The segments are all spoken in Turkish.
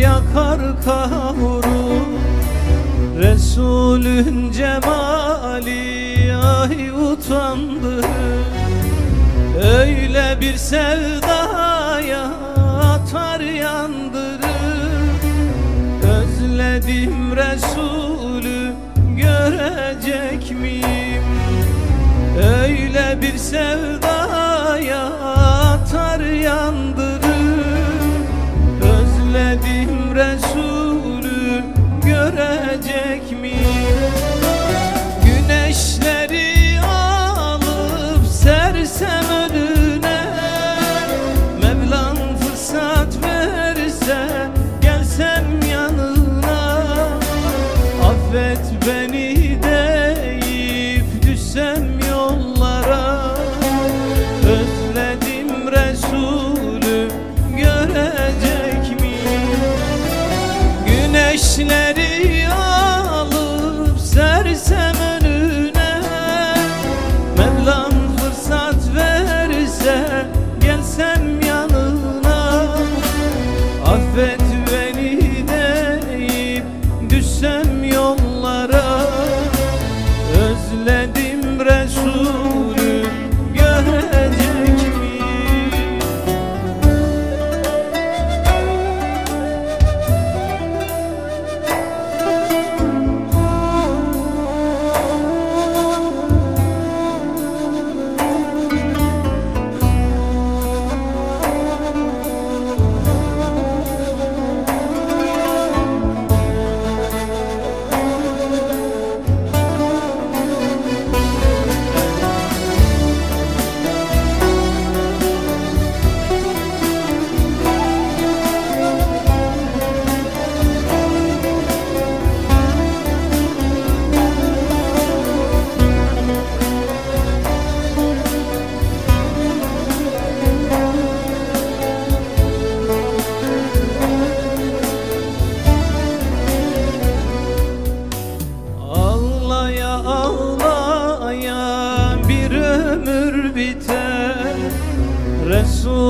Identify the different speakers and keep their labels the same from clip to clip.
Speaker 1: yakar kavurur Resulün cemali ay utandırır Öyle bir sevdaya atar yandırır Özledim Resulü görecek miyim? Öyle bir sevdaya verse gelsem yanına. Affet beni deyip düşsem yollara. Özledim Resulü görecek miyim? Güneşleri alıp sersem önüne. Mevlam fırsat verse gelsem yanına yollara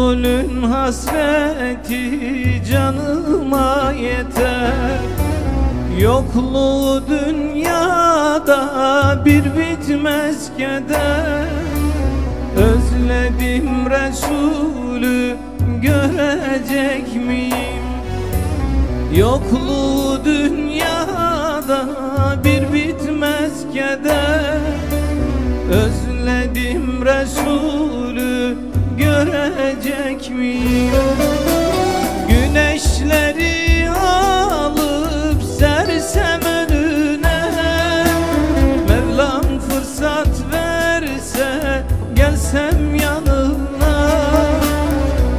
Speaker 1: Resulün hasreti canıma yeter. Yokluğu dünyada bir bitmez keder. Özledim Resulü görecek miyim? Yokluğu dünyada bir bitmez keder. Özledim Resulü görecek miyim? Güneşleri alıp sersem önüne Mevlam fırsat verse gelsem yanına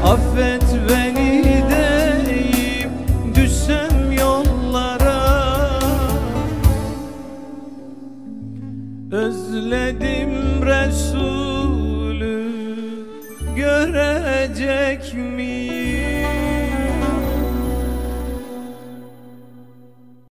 Speaker 1: Affet beni deyip düşsem yollara Özledim Resulü görecek miyim?